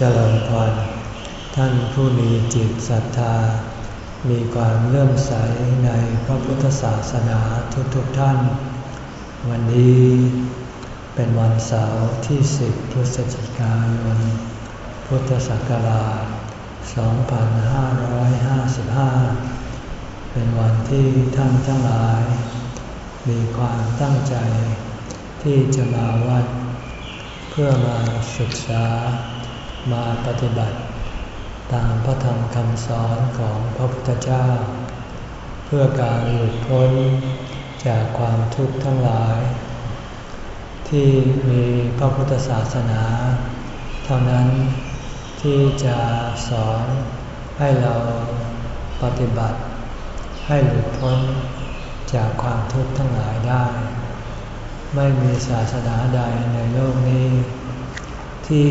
เจริญพรท่านผู้มีจิตศรัทธา มีความเลื่อมใสในพระพุทธศาสนาทุกๆทท่าน วันนี้เป็นวันเสาร์ที่ 10 พฤศจิกายน พุทธศักราช 2555 เป็นวันที่ท่านทั้งหลาย มีความตั้งใจที่จะมาวัด เพื่อมาศึกษา มาปฏิบัติตามพระธรรมคำสอนของพระพุทธเจ้า เพื่อการหลุดพ้นจากความทุกข์ทั้งหลาย ที่มีพระพุทธศาสนา เท่านั้นที่จะสอนให้เราปฏิบัติ ให้หลุดพ้นจากความทุกข์ทั้งหลายได้ ไม่มีศาสนาใดในโลกนี้ ที่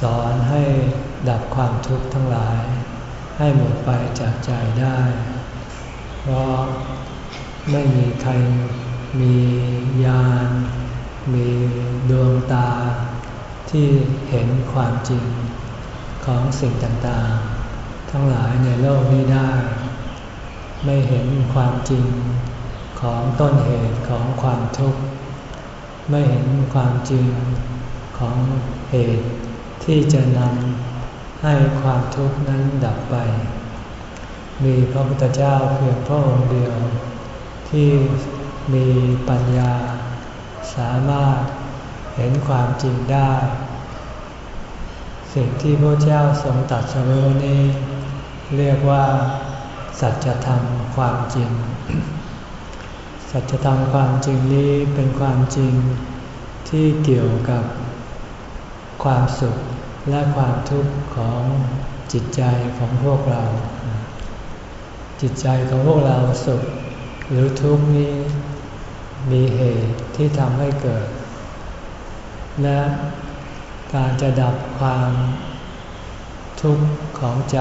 สอนให้ดับความทุกข์ทั้งหลาย ให้หมดไปจากใจได้ เพราะไม่มีใครมีญาณมีดวงตา ที่เห็นความจริงของสิ่งต่างๆ ทั้งหลายในโลกนี้ได้ ไม่เห็นความจริงของต้นเหตุของความทุกข์ ไม่เห็นความจริงของเหตุ ที่จะนำให้ความทุกข์นั้นดับไป มีพระพุทธเจ้าเพียงพระองค์เดียว ที่มีปัญญา สามารถเห็นความจริงได้ สิ่งที่พระเจ้าทรงตัดสรู้นี้ เรียกว่า สัจธรรมความจริง สัจธรรมความจริงนี้เป็นความจริงที่เกี่ยวกับความสุข และความทุกข์ของจิตใจของพวกเรา จิตใจของพวกเราสุขหรือทุกข์นี้มีเหตุที่ทำให้เกิด และการจะดับความทุกข์ของใจ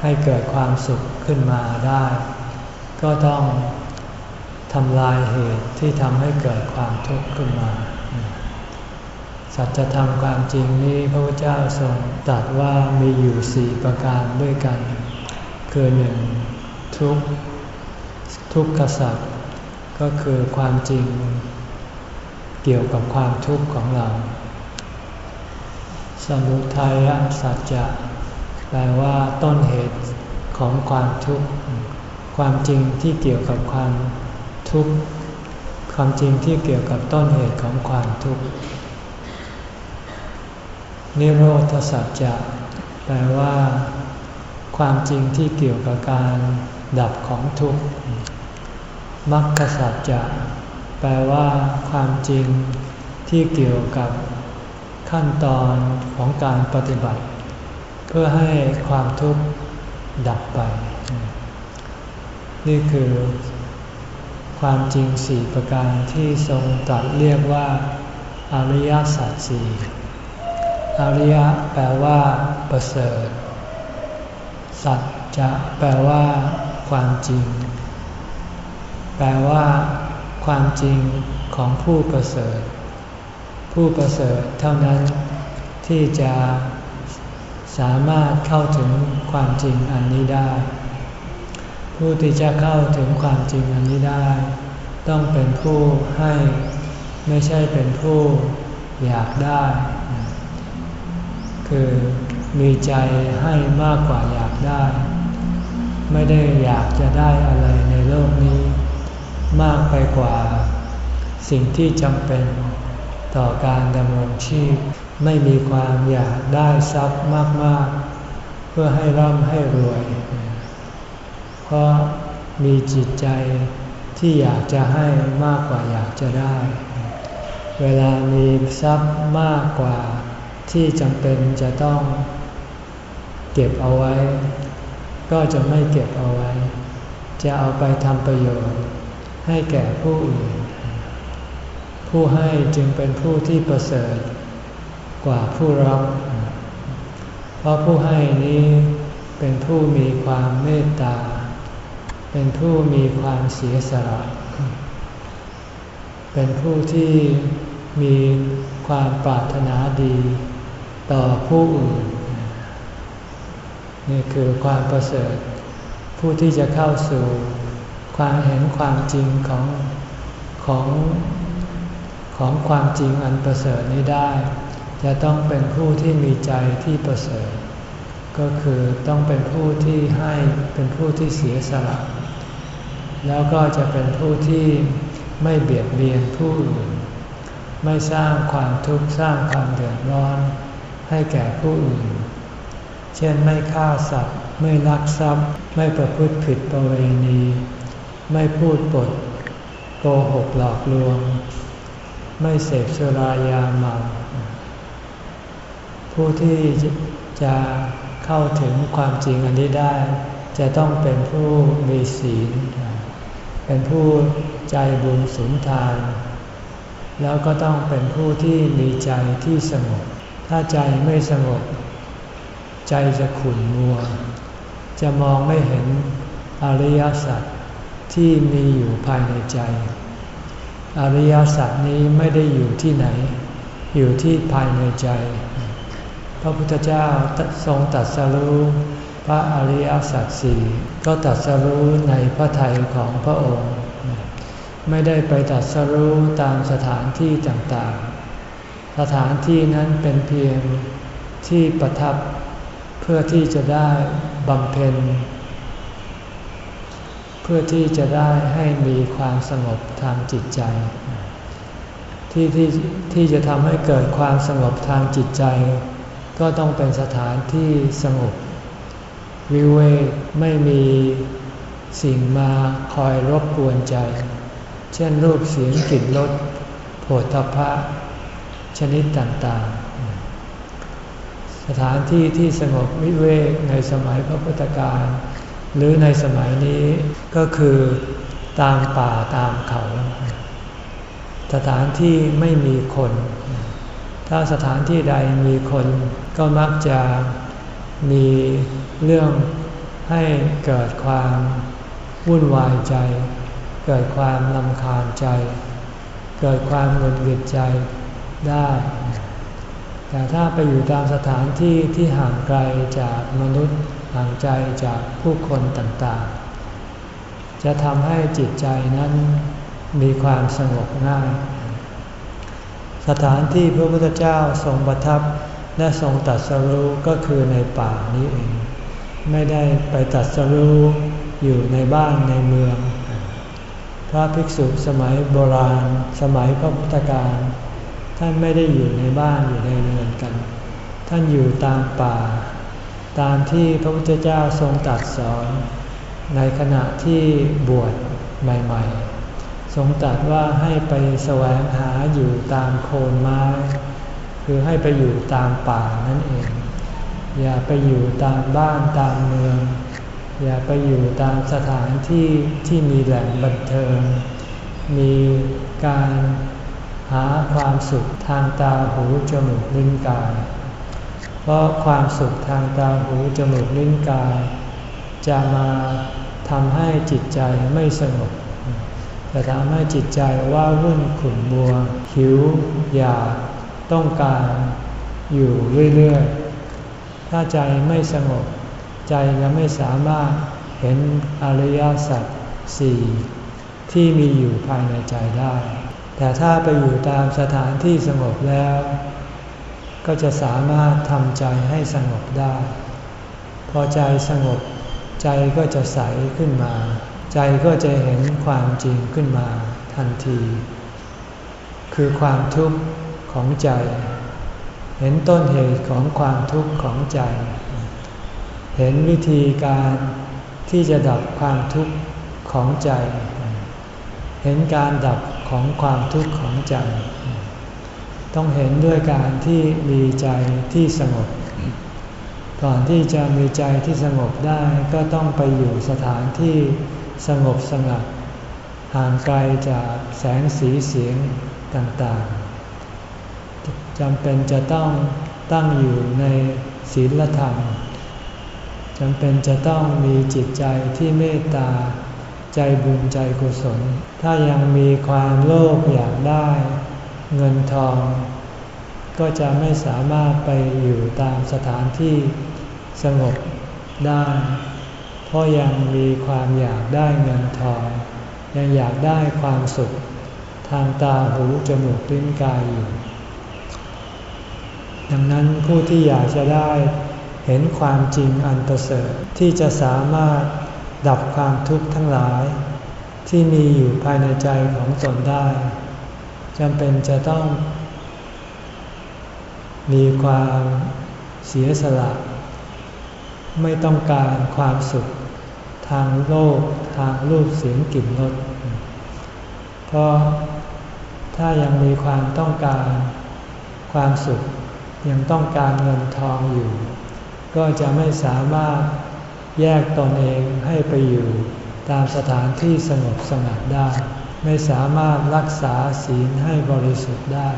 ให้เกิดความสุขขึ้นมาได้ ก็ต้องทำลายเหตุที่ทำให้เกิดความทุกข์ขึ้นมา สัจธรรมความจริงนี้พระพุทธเจ้าทรงตรัสว่ามีอยู่สี่ประการด้วยกัน คือหนึ่งทุกทุกขสัจก็คือความจริง เกี่ยวกับความทุกข์ของเรา สมุทัยสัจจะแปลว่าต้นเหตุของความทุกข์ความจริงที่เกี่ยวกับความทุกข์ความจริงที่เกี่ยวกับต้นเหตุของความทุกข์ นิโรธสัจจะแปลว่า ความจริงที่เกี่ยวกับการดับของทุกข์มรรคสัจจะแปลว่าความจริงที่เกี่ยวกับขั้นตอนของการปฏิบัติ เพื่อให้ความทุกข์ดับไป นี่คือ ความจริงสี่ประการที่ทรงตรัสเรียกว่า อริยสัจสี่ อริยะแปลว่าประเสริฐ สัจจะแปลว่า ความจริง แปลว่า ความจริงของผู้ประเสริฐ ผู้ประเสริฐเท่านั้นที่จะสามารถเข้าถึงความจริงอันนี้ได้ ผู้ที่จะเข้าถึงความจริงอันนี้ได้ ต้องเป็นผู้ให้ไม่ใช่เป็นผู้อยากได้ คือมีใจให้มากกว่าอยากได้ ไม่ได้อยากจะได้อะไรในโลกนี้ มากไปกว่า สิ่งที่จำเป็นต่อการดำรงชีพ ไม่มีความอยากได้ทรัพย์มากๆ เพื่อให้ร่ำให้รวย เพราะมีจิตใจที่อยากจะให้มากกว่าอยากจะได้ เวลามีทรัพย์มากกว่า ที่จำเป็นจะต้องเก็บเอาไว้ ก็จะไม่เก็บเอาไว้ จะเอาไปทำประโยชน์ให้แก่ผู้อื่น ผู้ให้จึงเป็นผู้ที่ประเสริฐกว่าผู้รับ เพราะผู้ให้นี้เป็นผู้มีความเมตตา เป็นผู้มีความเสียสละ เป็นผู้ที่มีความปรารถนาดี ต่อผู้อื่น นี่คือความประเสริฐ ผู้ที่จะเข้าสู่ ความเห็นความจริงของของของความจริงอันประเสริฐนี้ได้ จะต้องเป็นผู้ที่มีใจที่ประเสริฐ ก็คือต้องเป็นผู้ที่ให้เป็นผู้ที่เสียสละ แล้วก็จะเป็นผู้ที่ไม่เบียดเบียนผู้อื่น ไม่สร้างความทุกข์สร้างความเดือดร้อน ให้แก่ผู้อื่น เช่นไม่ฆ่าสัตว์ ไม่ลักทรัพย์ ไม่ประพฤติผิดประเวณี ไม่พูดปด โกหกหลอกลวง ไม่เสพสุรายาเมา ผู้ที่จะเข้าถึงความจริงอันนี้ได้ จะต้องเป็นผู้มีศีล เป็นผู้ใจบุญสุนทาน แล้วก็ต้องเป็นผู้ที่มีใจที่สงบ ถ้าใจไม่สงบ ใจจะขุ่นมัว จะมองไม่เห็นอริยสัจที่มีอยู่ภายในใจ อริยสัจนี้ไม่ได้อยู่ที่ไหน อยู่ที่ภายในใจ พระพุทธเจ้าทรงตัดสรู้พระอริยสัจสี่ก็ตัดสรู้ในพระทัยของพระองค์ ไม่ได้ไปตัดสรู้ตามสถานที่ต่างๆ สถานที่นั้นเป็นเพียงที่ประทับเพื่อที่จะได้บำเพ็ญ เพื่อที่จะได้ให้มีความสงบทางจิตใจ ที่ที่ที่จะทำให้เกิดความสงบทางจิตใจ ก็ต้องเป็นสถานที่สงบ วิเวกไม่มีสิ่งมาคอยรบกวนใจ เช่นรูปเสียงกลิ่นรสโผฏฐพะ ชนิดต่างๆ สถานที่ที่สงบวิเวกในสมัยพระพุทธการหรือในสมัยนี้ก็คือตามป่าตามเขา สถานที่ไม่มีคน ถ้าสถานที่ใดมีคนก็มักจะมีเรื่องให้เกิดความวุ่นวายใจ เกิดความลำคาญใจ เกิดความหงุดหงิดใจ ได้ แต่ถ้าไปอยู่ตามสถานที่ที่ห่างไกลจากมนุษย์ห่างใจจากผู้คนต่างๆ จะทำให้จิตใจนั้นมีความสงบง่าย สถานที่พระพุทธเจ้าทรงประทับและทรงตัดสรู้ก็คือในป่านี้เอง ไม่ได้ไปตัดสรู้อยู่ในบ้านในเมือง พระภิกษุสมัยโบราณ สมัยพระพุทธการ ท่านไม่ได้อยู่ในบ้านอยู่ในเรือนกัน ท่านอยู่ตามป่า ตามที่พระพุทธเจ้าทรงตัดสอน ในขณะที่บวชใหม่ๆ ทรงตัดว่าให้ไปแสวงหาอยู่ตามโคนไม้ คือให้ไปอยู่ตามป่านั่นเอง อย่าไปอยู่ตามบ้านตามเมือง อย่าไปอยู่ตามสถานที่ที่มีแหล่งบันเทิง มีการ หาความสุขทางตาหูจมูกลิ้นกาย เพราะความสุขทางตาหูจมูกลิ้นกาย จะมาทำให้จิตใจไม่สงบจะทำให้จิตใจว่าวุ่นขุ่นบัวหิวอยากต้องการอยู่เรื่อยๆ ถ้าใจไม่สงบ ใจจะไม่สามารถเห็นอริยสัจสี่ที่มีอยู่ภายในใจได้ แต่ถ้าไปอยู่ตามสถานที่สงบแล้ว ก็จะสามารถทำใจให้สงบได้ พอใจสงบ ใจก็จะใสขึ้นมา ใจก็จะเห็นความจริงขึ้นมาทันที คือความทุกข์ของใจ เห็นต้นเหตุของความทุกข์ของใจ เห็นวิธีการที่จะดับความทุกข์ของใจ เห็นการดับ ของความทุกข์ของใจ ต้องเห็นด้วยการที่มีใจที่สงบ ก่อนที่จะมีใจที่สงบได้ก็ต้องไปอยู่สถานที่สงบสงัดห่างไกลจากแสงสีเสียงต่างๆจำเป็นจะต้องตั้งอยู่ในศีลธรรมจำเป็นจะต้องมีจิตใจที่เมตตา ใจบุญใจกุศล ถ้ายังมีความโลภอยากได้ เงินทอง ก็จะไม่สามารถไปอยู่ตามสถานที่สงบได้ เพราะยังมีความอยากได้เงินทอง ยังอยากได้ความสุข ทางตาหูจมูกลิ้นกายอยู่ ดังนั้นผู้ที่อยากจะได้เห็นความจริงอันประเสริฐที่จะสามารถ ดับความทุกข์ทั้งหลาย ที่มีอยู่ภายในใจของตนได้จำเป็นจะต้อง มีความเสียสละ ไม่ต้องการความสุข ทางโลกทางรูปเสียงกลิ่นรสเพราะถ้ายังมีความต้องการความสุขยังต้องการเงินทองอยู่ ก็จะไม่สามารถ แยกตนเองให้ไปอยู่ตามสถานที่สงบสงัดได้ ไม่สามารถรักษาศีลให้บริสุทธิ์ได้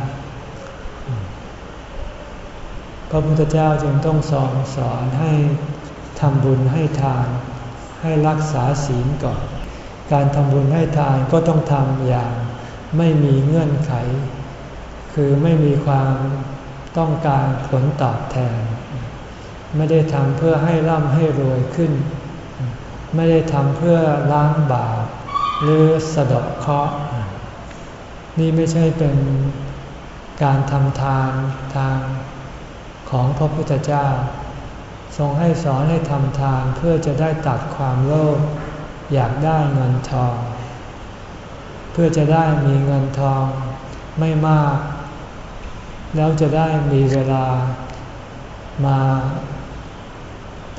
พระพุทธเจ้าจึงต้องสอนสอนให้ทำบุญให้ทาน ให้รักษาศีลก่อน การทำบุญให้ทานก็ต้องทำอย่างไม่มีเงื่อนไข คือไม่มีความต้องการผลตอบแทน ไม่ได้ทำเพื่อให้ร่ำให้รวยขึ้น ไม่ได้ทำเพื่อล้างบาปหรือสะดอกเคราะห์นี่ไม่ใช่เป็นการทำทานทางของพระพุทธเจ้า ทรงให้สอนให้ทำทานเพื่อจะได้ตัดความโลภอยากได้เงินทอง เพื่อจะได้มีเงินทองไม่มาก แล้วจะได้มีเวลามา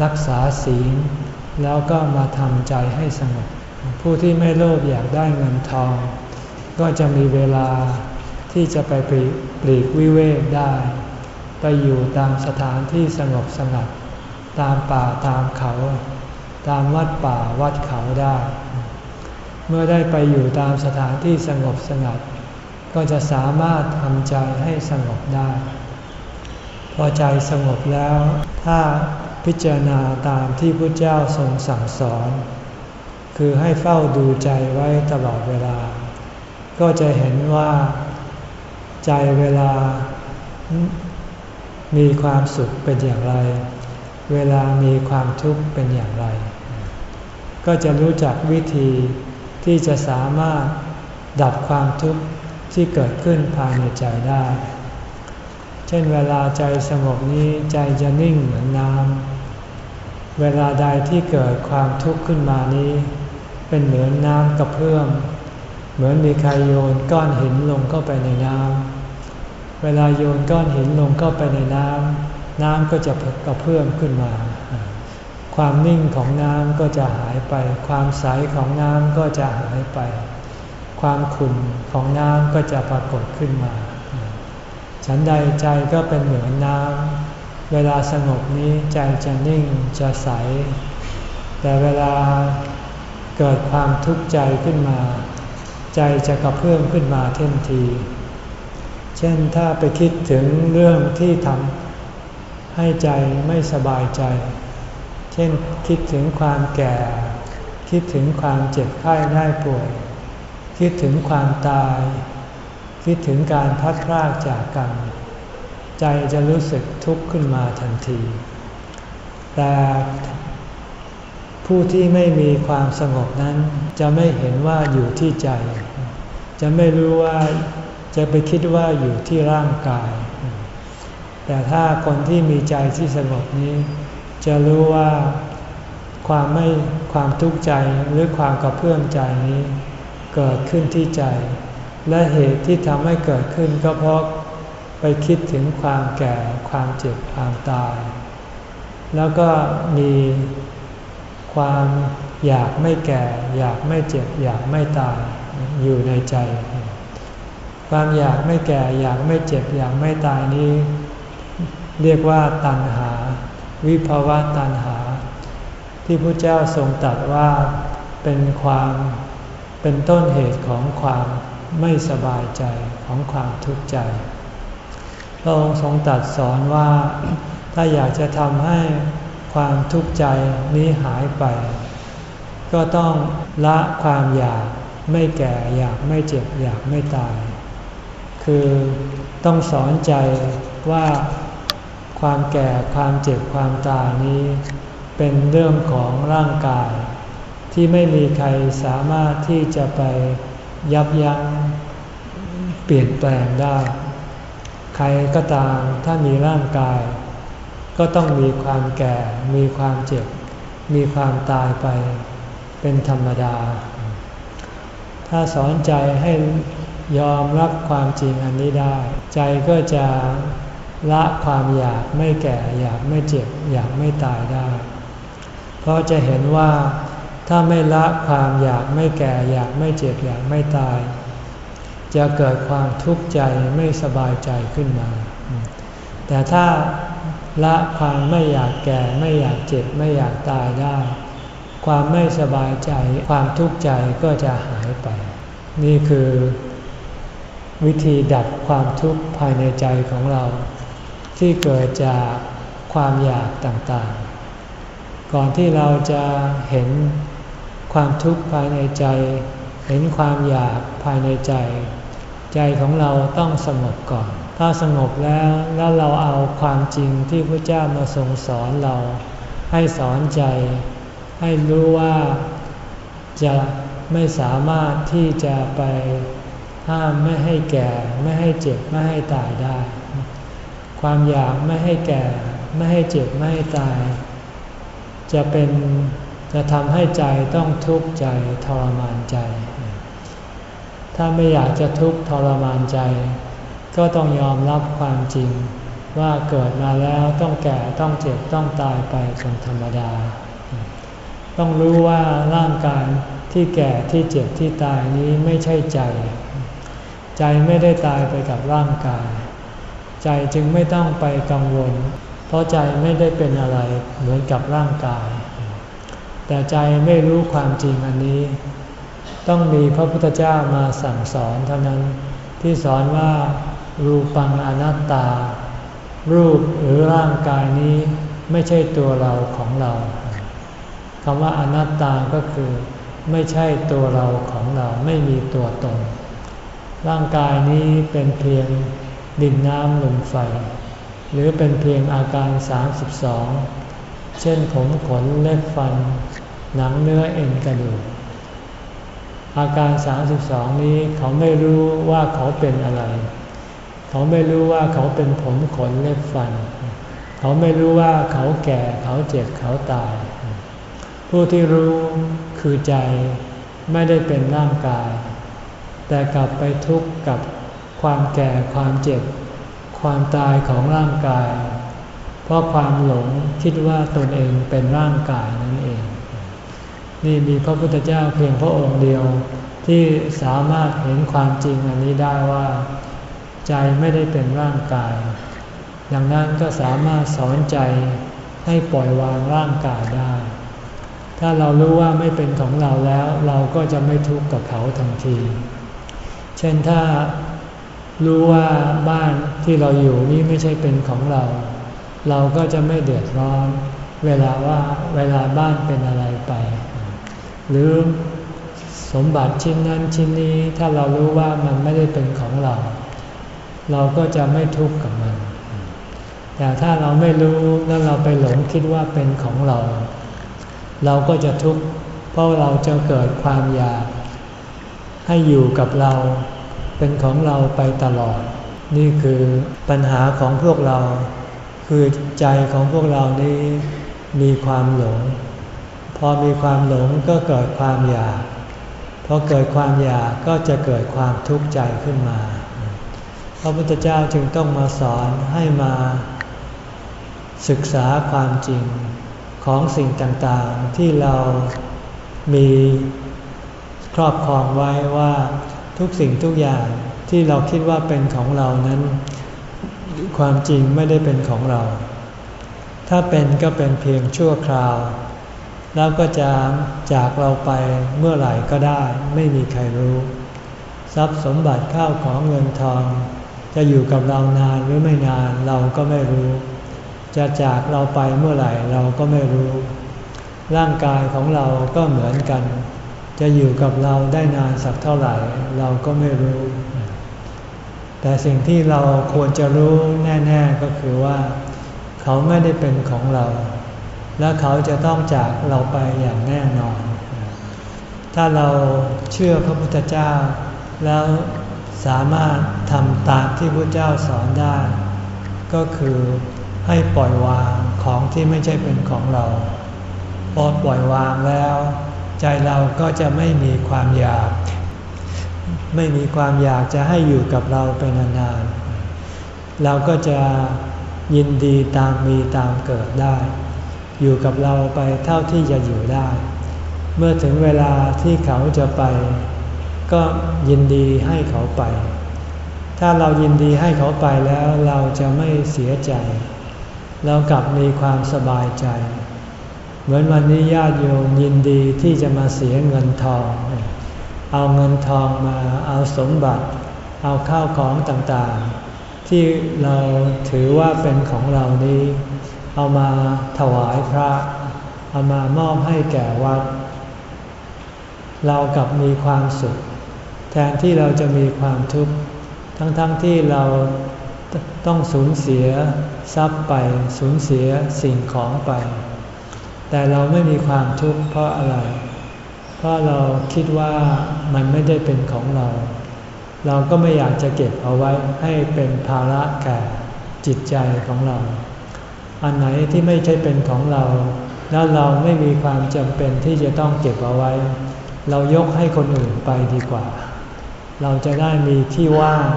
รักษาศีล แล้วก็มาทำใจให้สงบ ผู้ที่ไม่โลภอยากได้เงินทอง ก็จะมีเวลาที่จะไปปลีกวิเวกได้ ไปอยู่ตามสถานที่สงบสงัด ตามป่าตามเขา ตามวัดป่าวัดเขาได้ เมื่อได้ไปอยู่ตามสถานที่สงบสงัด ก็จะสามารถทำใจให้สงบได้ พอใจสงบแล้ว ถ้า พิจารณาตามที่พระเจ้าทรงสั่งสอน คือให้เฝ้าดูใจไว้ตลอดเวลา ก็จะเห็นว่า ใจเวลา มีความสุขเป็นอย่างไร เวลามีความทุกข์เป็นอย่างไร ก็จะรู้จักวิธีที่จะสามารถดับความทุกข์ที่เกิดขึ้นภายในใจได้ เช่นเวลาใจสงบนี้ใจจะนิ่งเหมือนน้ำ เวลาใดที่เกิดความทุกข์ขึ้นมานี้ เป็นเหมือนน้ำกระเพื่อม เหมือนมีใครโยนก้อนหินลงเข้าไปในน้ำ เวลาโยนก้อนหินลงเข้าไปในน้ำ น้ำก็จะกระเพื่อมขึ้นมา ความนิ่งของน้ำก็จะหายไป ความใสของน้ำก็จะหายไป ความขุ่นของน้ำก็จะปรากฏขึ้นมา ฉันใดใจก็เป็นเหมือนน้ำ เวลาสงบนี้ใจจะนิ่งจะใส แต่เวลาเกิดความทุกข์ใจขึ้นมา ใจจะกระเพื่อมขึ้นมาเท่นที เช่นถ้าไปคิดถึงเรื่องที่ทำให้ใจไม่สบายใจ เช่นคิดถึงความแก่ คิดถึงความเจ็บไข้ได้ป่วย คิดถึงความตาย คิดถึงการพัดพรากจากกัน ใจจะรู้สึกทุกข์ขึ้นมาทันที แต่ผู้ที่ไม่มีความสงบนั้น จะไม่เห็นว่าอยู่ที่ใจ จะไม่รู้ว่าจะไปคิดว่าอยู่ที่ร่างกาย แต่ถ้าคนที่มีใจที่สงบนี้ จะรู้ว่าความไม่ความทุกข์ใจหรือความกระเพื่อมใจนี้ เกิดขึ้นที่ใจ และเหตุที่ทำให้เกิดขึ้นก็เพราะ ไปคิดถึงความแก่ความเจ็บความตาย แล้วก็มีความอยากไม่แก่ อยากไม่เจ็บ อยากไม่ตายอยู่ในใจ ความอยากไม่แก่ อยากไม่เจ็บ อยากไม่ตายนี้ เรียกว่าตัณหา วิภาวะตัณหา ที่พระเจ้าทรงตรัสว่าเป็นความเป็นต้นเหตุของความไม่สบายใจของความทุกข์ใจ พระองค์ทรงตรัสสอนว่า ถ้าอยากจะทำให้ความทุกข์ใจนี้หายไป ก็ต้องละความอยากไม่แก่อยากไม่เจ็บอยากไม่ตาย คือต้องสอนใจว่าความแก่ความเจ็บความตายนี้ เป็นเรื่องของร่างกาย ที่ไม่มีใครสามารถที่จะไปยับยั้งเปลี่ยนแปลงได้ ใครก็ตามถ้ามีร่างกาย ก็ต้องมีความแก่ มีความเจ็บ มีความตายไป เป็นธรรมดา ถ้าสอนใจให้ยอมรับความจริงอันนี้ได้ ใจก็จะละความอยากไม่แก่ อยากไม่เจ็บ อยากไม่ตายได้ เพราะจะเห็นว่าถ้าไม่ละความอยากไม่แก่ อยากไม่เจ็บ อยากไม่ตาย จะเกิดความทุกข์ใจไม่สบายใจขึ้นมา แต่ถ้าละความไม่อยากแก่ไม่อยากเจ็บไม่อยากตายได้ ความไม่สบายใจความทุกข์ใจก็จะหายไป นี่คือวิธีดับความทุกข์ภายในใจของเรา ที่เกิดจากความอยากต่างๆ ก่อนที่เราจะเห็นความทุกข์ภายในใจ เห็นความอยากภายในใจ ใจของเราต้องสงบก่อน ถ้าสงบแล้วแล้วเราเอาความจริงที่พระเจ้ามาทรงสอนเรา ให้สอนใจ ให้รู้ว่าจะไม่สามารถที่จะไปห้ามไม่ให้แก่ ไม่ให้เจ็บไม่ให้ตายได้ ความอยากไม่ให้แก่ ไม่ให้เจ็บไม่ให้ตาย จะเป็นจะทำให้ใจต้องทุกข์ใจทรมานใจ ถ้าไม่อยากจะทุกข์ทรมานใจ ก็ต้องยอมรับความจริง ว่าเกิดมาแล้วต้องแก่ต้องเจ็บต้องตายไปเป็นธรรมดา ต้องรู้ว่าร่างกายที่แก่ที่เจ็บที่ตายนี้ไม่ใช่ใจ ใจไม่ได้ตายไปกับร่างกาย ใจจึงไม่ต้องไปกังวล เพราะใจไม่ได้เป็นอะไรเหมือนกับร่างกาย แต่ใจไม่รู้ความจริงอันนี้ ต้องมีพระพุทธเจ้ามาสั่งสอนเท่านั้นที่สอนว่ารูปังอนัตตา รูปหรือร่างกายนี้ไม่ใช่ตัวเราของเราคำว่าอนัตตาก็คือ ไม่ใช่ตัวเราของเราไม่มีตัวตน ร่างกายนี้เป็นเพียงดินน้ำลมไฟ หรือเป็นเพียงอาการ 32 เช่นผมขนเล็บฟัน หนังเนื้อเอ็นกระดูก อาการ 32 นี้เขาไม่รู้ว่าเขาเป็นอะไร เขาไม่รู้ว่าเขาเป็นผมขนเล็บฟัน เขาไม่รู้ว่าเขาแก่เขาเจ็บเขาตาย ผู้ที่รู้คือใจไม่ได้เป็นร่างกาย แต่กลับไปทุกข์กับความแก่ความเจ็บ ความตายของร่างกาย เพราะความหลงคิดว่าตนเองเป็นร่างกายนั่นเอง นี่มีพระพุทธเจ้าเพียงพระองค์เดียว ที่สามารถเห็นความจริงอันนี้ได้ว่า ใจไม่ได้เป็นร่างกาย ดังนั้นก็สามารถสอนใจให้ปล่อยวางร่างกายได้ ถ้าเรารู้ว่าไม่เป็นของเราแล้ว เราก็จะไม่ทุกข์กับเขาทันที เช่นถ้ารู้ว่าบ้านที่เราอยู่นี่ไม่ใช่เป็นของเรา เราก็จะไม่เดือดร้อน เวลาว่าเวลาบ้านเป็นอะไรไป หรือสมบัติชิ้นนั้นชิ้นนี้ถ้าเรารู้ว่ามันไม่ได้เป็นของเรา เราก็จะไม่ทุกข์กับมัน แต่ถ้าเราไม่รู้แล้วเราไปหลงคิดว่าเป็นของเรา เราก็จะทุกข์เพราะเราจะเกิดความอยาก ให้อยู่กับเราเป็นของเราไปตลอด นี่คือปัญหาของพวกเรา คือใจของพวกเรานี้มีความหลง พอมีความหลงก็เกิดความอยาก พอเกิดความอยากก็จะเกิดความทุกข์ใจขึ้นมา พระพุทธเจ้าจึงต้องมาสอนให้มาศึกษาความจริงของสิ่งต่างๆ ที่เรามีครอบครองไว้ว่าทุกสิ่งทุกอย่างที่เราคิดว่าเป็นของเรานั้น ความจริงไม่ได้เป็นของเรา ถ้าเป็นก็เป็นเพียงชั่วคราว แล้วก็จะจากเราไปเมื่อไหร่ก็ได้ ไม่มีใครรู้ ทรัพย์สมบัติข้าวของเงินทอง จะอยู่กับเรานานหรือไม่นานเราก็ไม่รู้ จะจากเราไปเมื่อไหร่เราก็ไม่รู้ ร่างกายของเราก็เหมือนกัน จะอยู่กับเราได้นานสักเท่าไหร่เราก็ไม่รู้ แต่สิ่งที่เราควรจะรู้แน่ ๆก็คือว่า เขาไม่ได้เป็นของเรา และเขาจะต้องจากเราไปอย่างแน่นอน ถ้าเราเชื่อพระพุทธเจ้า แล้วสามารถทำตามที่พระเจ้าสอนได้ ก็คือให้ปล่อยวางของที่ไม่ใช่เป็นของเรา พอปล่อยวางแล้ว ใจเราก็จะไม่มีความอยาก ไม่มีความอยากจะให้อยู่กับเราเป็นนานๆเราก็จะยินดีตามมีตามเกิดได้ อยู่กับเราไปเท่าที่จะอยู่ได้ เมื่อถึงเวลาที่เขาจะไป ก็ยินดีให้เขาไป ถ้าเรายินดีให้เขาไปแล้วเราจะไม่เสียใจ เรากลับมีความสบายใจ เหมือนวันนี้ญาติโยมยินดีที่จะมาเสียเงินทอง เอาเงินทองมาเอาสมบัติ เอาข้าวของต่างๆ ที่เราถือว่าเป็นของเรานี้ เอามาถวายพระ เอามามอบให้แก่วัด เรากับมีความสุข แทนที่เราจะมีความทุกข์ทั้งๆทที่เราต้องสูญเสียทรัพย์ไปสูญเสียสิ่งของไป แต่เราไม่มีความทุกข์เพราะอะไร เพราะเราคิดว่ามันไม่ได้เป็นของเรา เราก็ไม่อยากจะเก็บเอาไว้ให้เป็นภาระแก่จิตใจของเรา อันไหนที่ไม่ใช่เป็นของเรา แล้วเราไม่มีความจำเป็นที่จะต้องเก็บเอาไว้ เรายกให้คนอื่นไปดีกว่า เราจะได้มีที่ว่าง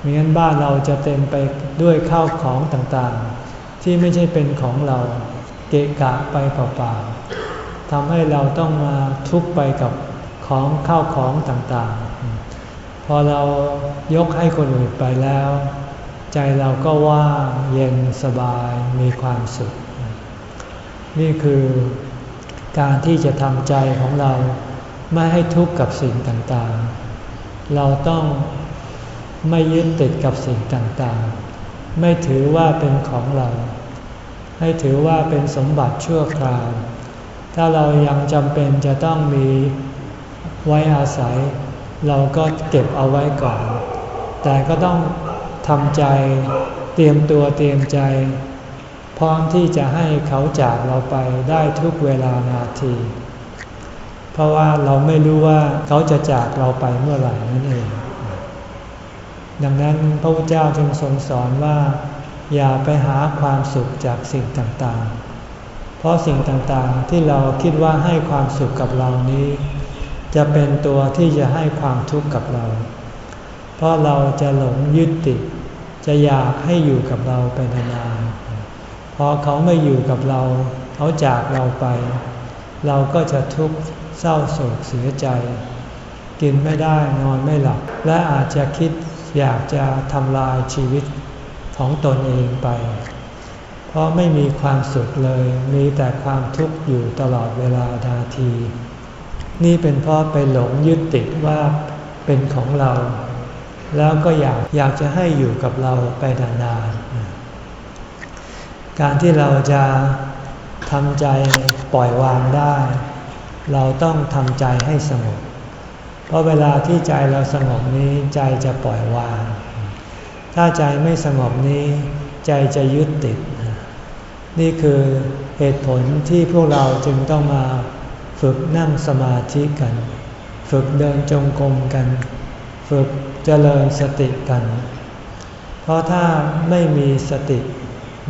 ไม่งั้นบ้านเราจะเต็มไปด้วยข้าวของต่างๆ ที่ไม่ใช่เป็นของเราเกะกะไปเปล่าๆทำให้เราต้องมาทุกไปกับของข้าวของต่างๆ พอเรายกให้คนอื่นไปแล้ว ใจเราก็ว่างเย็นสบายมีความสุข นี่คือการที่จะทำใจของเราไม่ให้ทุกข์กับสิ่งต่างๆ เราต้องไม่ยึดติดกับสิ่งต่างๆ ไม่ถือว่าเป็นของเรา ให้ถือว่าเป็นสมบัติชั่วคราว ถ้าเรายังจำเป็นจะต้องมีไว้อาศัย เราก็เก็บเอาไว้ก่อน แต่ก็ต้อง ทำใจ เตรียมตัวเตรียมใจ พร้อมที่จะให้เขาจากเราไปได้ทุกเวลานาที เพราะว่าเราไม่รู้ว่าเขาจะจากเราไปเมื่อไหร่นั่นเอง ดังนั้นพระพุทธเจ้าจึงทรงสอนว่า อย่าไปหาความสุขจากสิ่งต่างๆเพราะสิ่งต่างๆที่เราคิดว่าให้ความสุขกับเรานี้ จะเป็นตัวที่จะให้ความทุกข์กับเรา เพราะเราจะหลงยึดติด จะอยากให้อยู่กับเราไปนานๆพอเขาไม่อยู่กับเรา เขาจากเราไป เราก็จะทุกข์เศร้าโศกเสียใจ กินไม่ได้นอนไม่หลับ และอาจจะคิดอยากจะทำลายชีวิตของตนเองไป เพราะไม่มีความสุขเลย มีแต่ความทุกข์อยู่ตลอดเวลานาที นี่เป็นเพราะไปหลงยึดติดว่าเป็นของเรา แล้วก็อยากอยากจะให้อยู่กับเราไปนานๆ การที่เราจะทำใจปล่อยวางได้ เราต้องทำใจให้สงบ เพราะเวลาที่ใจเราสงบนี้ใจจะปล่อยวาง ถ้าใจไม่สงบนี้ใจจะยึดติด นี่คือเหตุผลที่พวกเราจึงต้องมาฝึกนั่งสมาธิกัน ฝึกเดินจงกรมกัน ฝึกเจริญสติกัน เพราะถ้าไม่มีสติ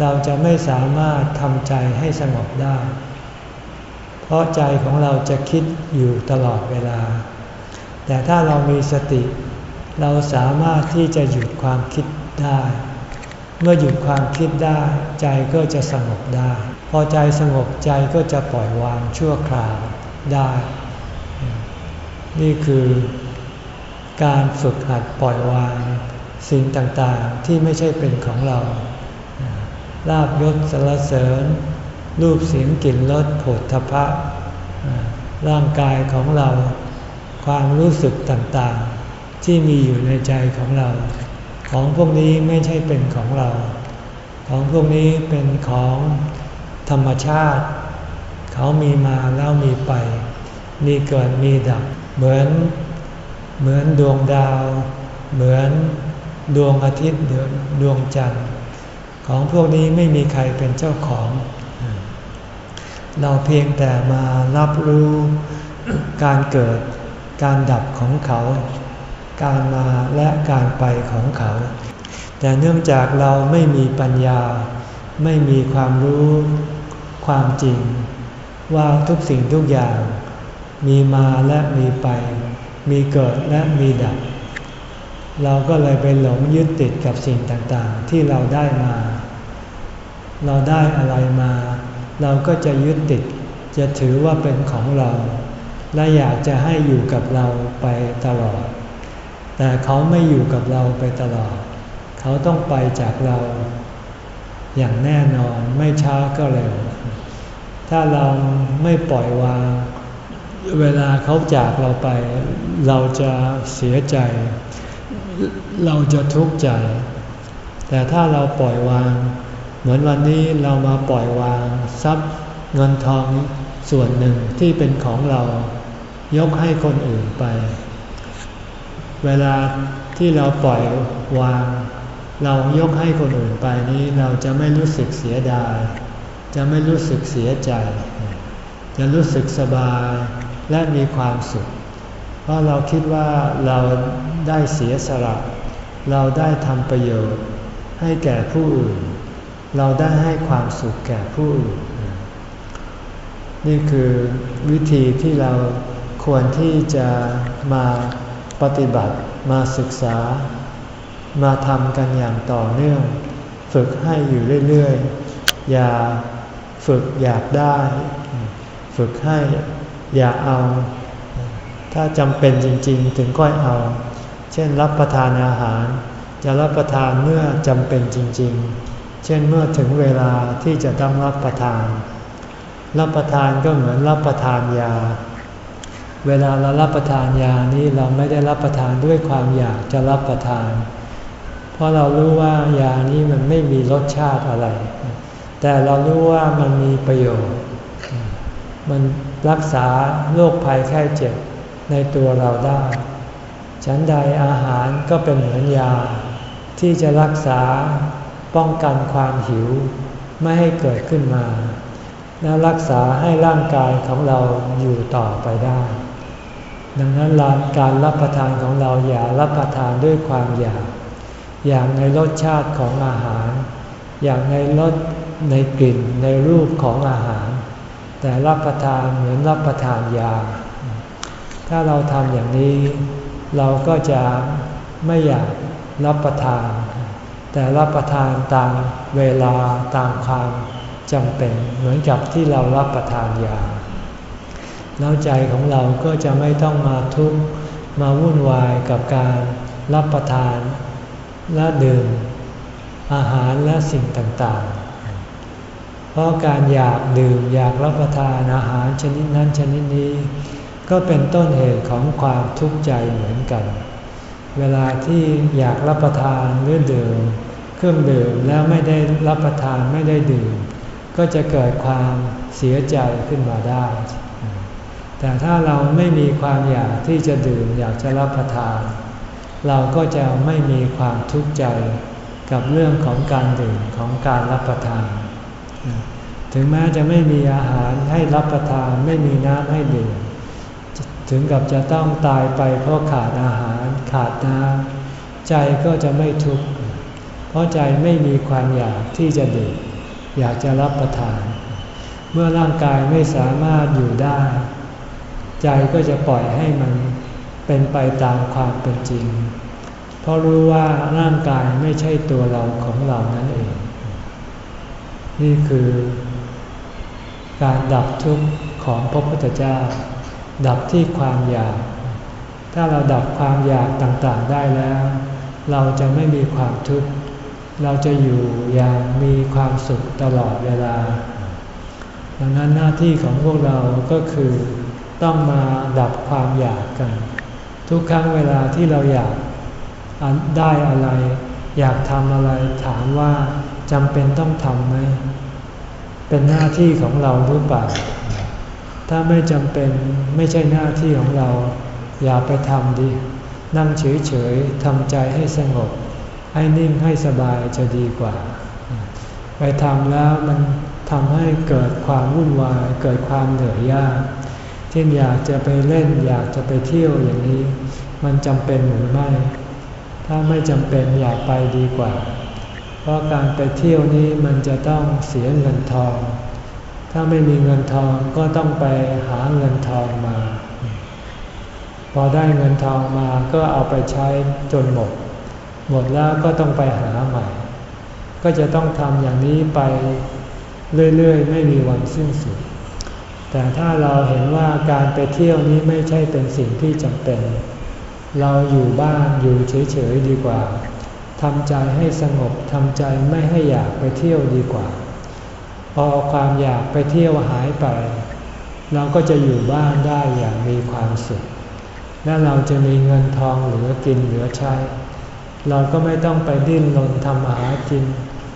เราจะไม่สามารถทำใจให้สงบได้ เพราะใจของเราจะคิดอยู่ตลอดเวลา แต่ถ้าเรามีสติ เราสามารถที่จะหยุดความคิดได้ เมื่อหยุดความคิดได้ ใจก็จะสงบได้ พอใจสงบใจก็จะปล่อยวางชั่วคราวได้ นี่คือ การฝึกหัดปล่อยวาง สิ่งต่างๆที่ไม่ใช่เป็นของเราลาบยศสรรเสริญ รูปเสียงกลิ่นรสผลทพะร่างกายของเรา ความรู้สึกต่างๆ ที่มีอยู่ในใจของเรา ของพวกนี้ไม่ใช่เป็นของเรา ของพวกนี้เป็นของธรรมชาติ เขามีมาแล้วมีไป มีเกิดมีดับ เหมือน เหมือนดวงดาว เหมือนดวงอาทิตย์ดวงจันทร์ ของพวกนี้ไม่มีใครเป็นเจ้าของ เราเพียงแต่มารับรู้การเกิดการดับของเขา การมาและการไปของเขา แต่เนื่องจากเราไม่มีปัญญา ไม่มีความรู้ความจริง ว่าทุกสิ่งทุกอย่างมีมาและมีไป มีเกิดและมีดับ เราก็เลยไปหลงยึดติดกับสิ่งต่างๆ ที่เราได้มา เราได้อะไรมา เราก็จะยึดติด จะถือว่าเป็นของเรา และอยากจะให้อยู่กับเราไปตลอด แต่เขาไม่อยู่กับเราไปตลอด เขาต้องไปจากเรา อย่างแน่นอนไม่ช้าก็เร็ว ถ้าเราไม่ปล่อยวาง เวลาเขาจากเราไป เราจะเสียใจ เราจะทุกข์ใจ แต่ถ้าเราปล่อยวาง เหมือนวันนี้เรามาปล่อยวางทรัพย์เงินทองส่วนหนึ่งที่เป็นของเรายกให้คนอื่นไป เวลาที่เราปล่อยวาง เรายกให้คนอื่นไปนี้เราจะไม่รู้สึกเสียดาย จะไม่รู้สึกเสียใจ จะรู้สึกสบาย และมีความสุข เพราะเราคิดว่าเราได้เสียสละ เราได้ทำประโยชน์ ให้แก่ผู้อื่น เราได้ให้ความสุขแก่ผู้อื่น นี่คือวิธีที่เราควรที่จะมาปฏิบัติ มาศึกษา มาทำกันอย่างต่อเนื่อง ฝึกให้อยู่เรื่อยๆ อย่าฝึกอยากได้ ฝึกให้ อย่าเอา ถ้าจำเป็นจริงๆ ถึงค่อยเอา เช่นรับประทานอาหาร จะรับประทานเมื่อจำเป็นจริงๆ เช่นเมื่อถึงเวลาที่จะต้องรับประทาน รับประทานก็เหมือนรับประทานยา เวลาเรารับประทานยานี้เราไม่ได้รับประทานด้วยความอยากจะรับประทาน เพราะเรารู้ว่ายานี้มันไม่มีรสชาติอะไร แต่เรารู้ว่ามันมีประโยชน์ มันรักษาโรคภัยไข้เจ็บในตัวเราได้ ฉันใดอาหารก็เป็นเหมือนยา ที่จะรักษาป้องกันความหิวไม่ให้เกิดขึ้นมา และรักษาให้ร่างกายของเราอยู่ต่อไปได้ ดังนั้นการรับประทานของเราอย่ารับประทานด้วยความอยาก อย่างในรสชาติของอาหาร อย่างในรสในกลิ่นในรูปของอาหาร แต่รับประทานเหมือนรับประทานยา ถ้าเราทำอย่างนี้ เราก็จะไม่อยากรับประทาน แต่รับประทานตามเวลาตามความจำเป็นเหมือนกับที่เรารับประทานยา แล้วใจของเราก็จะไม่ต้องมาทุกข์มาวุ่นวายกับการรับประทานและดื่มอาหารและสิ่งต่างๆ เพราะการอยากดื่มอยากรับประทานอาหารชนิดนั้นชนิดนี้ ก็เป็นต้นเหตุของความทุกข์ใจเหมือนกัน เวลาที่อยากรับประทานหรือดื่มเครื่องดื่มแล้วไม่ได้รับประทานไม่ได้ดื่ม ก็จะเกิดความเสียใจขึ้นมาได้ แต่ถ้าเราไม่มีความอยากที่จะดื่มอยากจะรับประทาน เราก็จะไม่มีความทุกข์ใจกับเรื่องของการดื่มของการรับประทาน ถึงแม้จะไม่มีอาหารให้รับประทานไม่มีน้ำให้ดื่มถึงกับจะต้องตายไปเพราะขาดอาหารขาดน้ำใจก็จะไม่ทุกข์เพราะใจไม่มีความอยากที่จะดื่มอยากจะรับประทาน เมื่อร่างกายไม่สามารถอยู่ได้ ใจก็จะปล่อยให้มันเป็นไปตามความเป็นจริง เพราะรู้ว่าร่างกายไม่ใช่ตัวเราของเรานั่นเอง นี่คือการดับทุกข์ของพระพุทธเจ้า ดับที่ความอยาก ถ้าเราดับความอยากต่างๆได้แล้ว เราจะไม่มีความทุกข์ เราจะอยู่อย่างมีความสุขตลอดเวลา ดังนั้นหน้าที่ของพวกเราก็คือต้องมาดับความอยากกัน ทุกครั้งเวลาที่เราอยากได้อะไร อยากทำอะไรถามว่า จำเป็นต้องทำไหม เป็นหน้าที่ของเราหรือเปล่า ถ้าไม่จำเป็นไม่ใช่หน้าที่ของเรา อย่าไปทำดินั่งเฉยๆทำใจให้สงบ ให้นิ่งให้สบายจะดีกว่า ไปทำแล้วมันทำให้เกิดความวุ่นวาย เกิดความเหนื่อยยาก เช่นอยากจะไปเล่น อยากจะไปเที่ยวอย่างนี้ มันจำเป็นหรือไม่ ถ้าไม่จำเป็นอยากไปดีกว่า เพราะการไปเที่ยวนี้มันจะต้องเสียเงินทอง ถ้าไม่มีเงินทองก็ต้องไปหาเงินทองมา พอได้เงินทองมาก็เอาไปใช้จนหมด หมดแล้วก็ต้องไปหาใหม่ ก็จะต้องทำอย่างนี้ไปเรื่อยๆ ไม่มีวันสิ้นสุด แต่ถ้าเราเห็นว่าการไปเที่ยวนี้ไม่ใช่เป็นสิ่งที่จำเป็น เราอยู่บ้านอยู่เฉยๆดีกว่า ทำใจให้สงบทำใจไม่ให้อยากไปเที่ยวดีกว่า พอความอยากไปเที่ยวหายไป เราก็จะอยู่บ้านได้อย่างมีความสุข และเราจะมีเงินทองเหลือกินเหลือใช้ เราก็ไม่ต้องไปดิ้นรนทำอาหากิน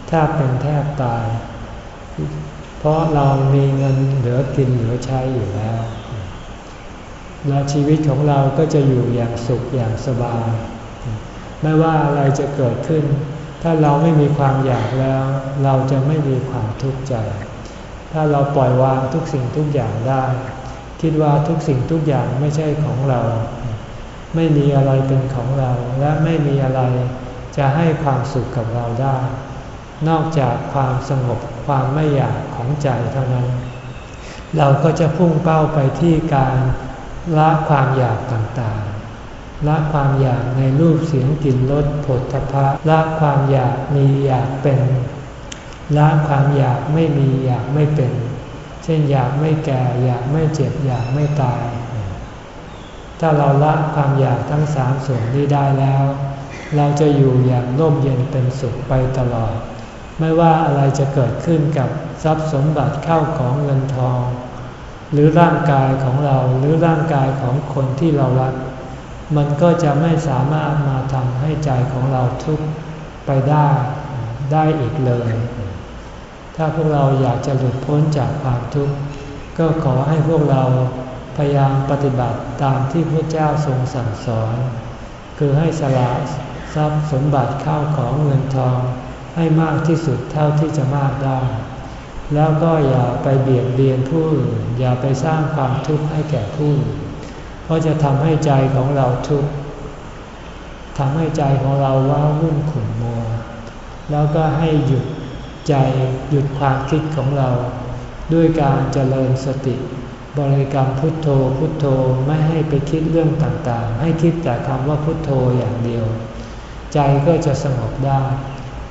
แทบเป็นแทบตาย เพราะเรามีเงินเหลือกินเหลือใช้อยู่แล้ว และชีวิตของเราก็จะอยู่อย่างสุขอย่างสบาย ไม่ว่าอะไรจะเกิดขึ้น ถ้าเราไม่มีความอยากแล้ว เราจะไม่มีความทุกข์ใจ ถ้าเราปล่อยวางทุกสิ่งทุกอย่างได้ คิดว่าทุกสิ่งทุกอย่างไม่ใช่ของเรา ไม่มีอะไรเป็นของเราและไม่มีอะไรจะให้ความสุขกับเราได้ นอกจากความสงบความไม่อยากของใจเท่านั้น เราก็จะพุ่งเป้าไปที่การละความอยากต่าง ละความอยากในรูปเสียงกลิ่นรสผลทพะละความอยากมีอยากเป็นละความอยากไม่มีอยากไม่เป็น เช่นอยากไม่แก่อยากไม่เจ็บอยากไม่ตาย ถ้าเราละความอยากทั้งสามส่วนนี้ได้แล้ว เราจะอยู่อย่างร่มเย็นเป็นสุขไปตลอด ไม่ว่าอะไรจะเกิดขึ้นกับทรัพย์สมบัติเข้าของเงินทอง หรือร่างกายของเราหรือร่างกายของคนที่เรารัก มันก็จะไม่สามารถมาทำให้ใจของเราทุกข์ไปได้ได้อีกเลย ถ้าพวกเราอยากจะหลุดพ้นจากความทุกข์ ก็ขอให้พวกเราพยายามปฏิบัติตามที่พระเจ้าทรงสั่งสอน คือให้สละทรัพย์สมบัติเข้าของเงินทองให้มากที่สุดเท่าที่จะมากได้ แล้วก็อย่าไปเบียดเบียนผู้อื่นอย่าไปสร้างความทุกข์ให้แก่ผู้อื่น ราะจะทำให้ใจของเราทุกข์ทำให้ใจของเราว้าวุ่นขุ่นมัว แล้วก็ให้หยุดใจหยุดความคิดของเรา ด้วยการเจริญสติ บริกรรมพุทโธพุทโธไม่ให้ไปคิดเรื่องต่างๆ ให้คิดแต่คำว่าพุทโธอย่างเดียว ใจก็จะสงบได้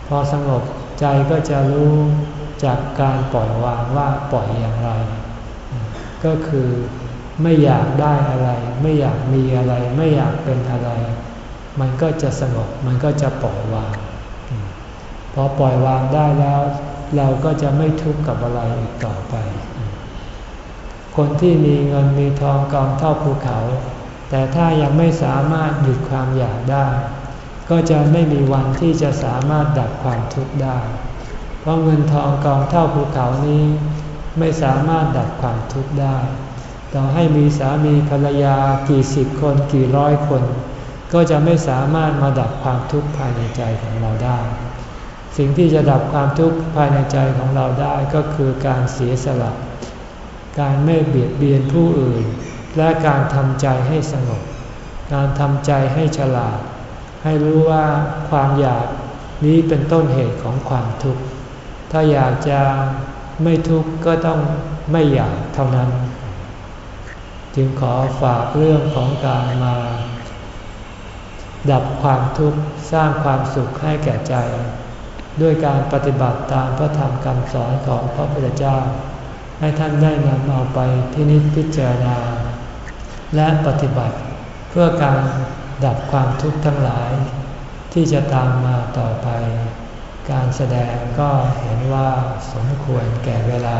พอสงบใจก็จะรู้จากการปล่อยวางว่าปล่อยอย่างไร ก็คือ ไม่อยากได้อะไร ไม่อยากมีอะไร ไม่อยากเป็นอะไร มันก็จะสงบมันก็จะปล่อยวางพอปล่อยวางได้แล้ว เราก็จะไม่ทุกข์กับอะไรอีกต่อไป คนที่มีเงินมีทองกองเท่าภูเขา แต่ถ้ายังไม่สามารถหยุดความอยากได้ ก็จะไม่มีวันที่จะสามารถดับความทุกข์ได้ เพราะเงินทองกองเท่าภูเขานี้ ไม่สามารถดับความทุกข์ได้ ต่อให้มีสามีภรรยากี่สิบคนกี่ร้อยคน ก็จะไม่สามารถมาดับความทุกข์ภายในใจของเราได้ สิ่งที่จะดับความทุกข์ภายในใจของเราได้ก็คือการเสียสละ การไม่เบียดเบียนผู้อื่น และการทำใจให้สงบ การทำใจให้ฉลาด ให้รู้ว่าความอยากนี้เป็นต้นเหตุของความทุกข์ ถ้าอยากจะไม่ทุกข์ก็ต้องไม่อยากเท่านั้น จึงขอฝากเรื่องของการมา ดับความทุกข์สร้างความสุขให้แก่ใจ ด้วยการปฏิบัติตามพระธรรมคำสอนของพระพุทธเจ้า ให้ท่านได้นำเอาไปพินิจพิจารณา และปฏิบัติเพื่อการดับความทุกข์ทั้งหลาย ที่จะตามมาต่อไป การแสดงก็เห็นว่าสมควรแก่เวลา